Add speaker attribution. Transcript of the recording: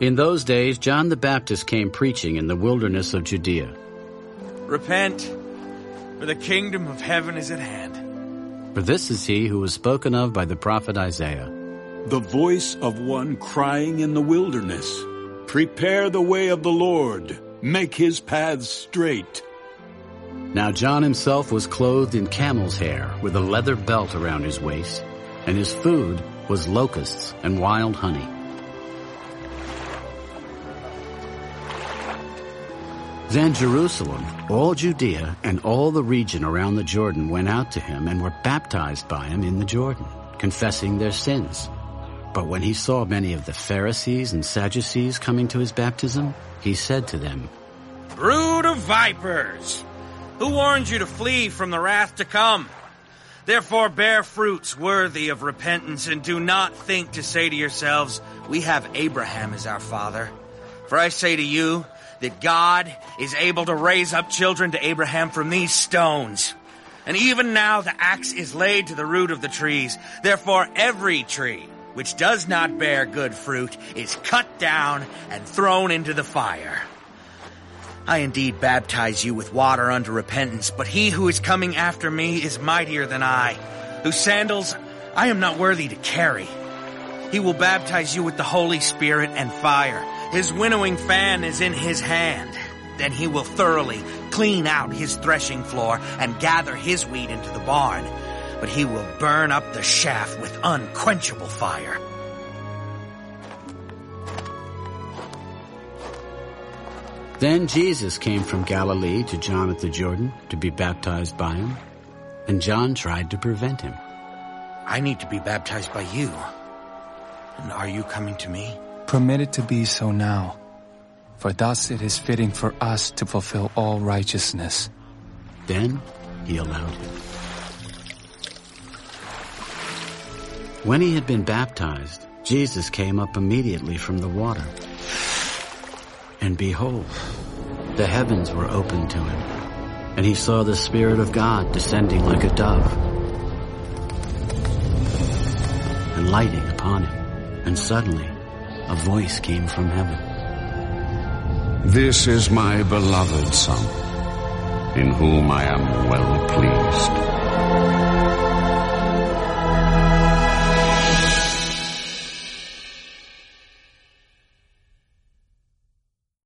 Speaker 1: In those days, John the Baptist came preaching in the wilderness of Judea.
Speaker 2: Repent, for the kingdom of heaven is at hand.
Speaker 1: For this is he who was spoken of by the prophet Isaiah.
Speaker 3: The voice of one crying in the wilderness, Prepare the way of the Lord, make his paths straight.
Speaker 1: Now John himself was clothed in camel's hair, with a leather belt around his waist, and his food was locusts and wild honey. Then Jerusalem, all Judea, and all the region around the Jordan went out to him and were baptized by him in the Jordan, confessing their sins. But when he saw many of the Pharisees and Sadducees coming to his baptism, he said to them,
Speaker 2: Brood of vipers! Who warned you to flee from the wrath to come? Therefore bear fruits worthy of repentance and do not think to say to yourselves, we have Abraham as our father. For I say to you that God is able to raise up children to Abraham from these stones. And even now the axe is laid to the root of the trees. Therefore every tree which does not bear good fruit is cut down and thrown into the fire. I indeed baptize you with water unto repentance, but he who is coming after me is mightier than I, whose sandals I am not worthy to carry. He will baptize you with the Holy Spirit and fire. His winnowing fan is in his hand. Then he will thoroughly clean out his threshing floor and gather his wheat into the barn, but he will burn up the chaff with unquenchable fire.
Speaker 1: Then Jesus came from Galilee to John at the Jordan to be baptized by him, and John tried to prevent him.
Speaker 2: I need to be baptized by you. And are you coming to me?
Speaker 4: Permit it to be so now, for thus it is fitting for us to fulfill all righteousness.
Speaker 1: Then he allowed him. When he had been baptized, Jesus came up immediately from the water. And behold, the heavens were opened to him, and he saw the Spirit of God descending like a dove and lighting upon him. And suddenly a voice came from heaven.
Speaker 5: This is my beloved Son, in whom I am well pleased.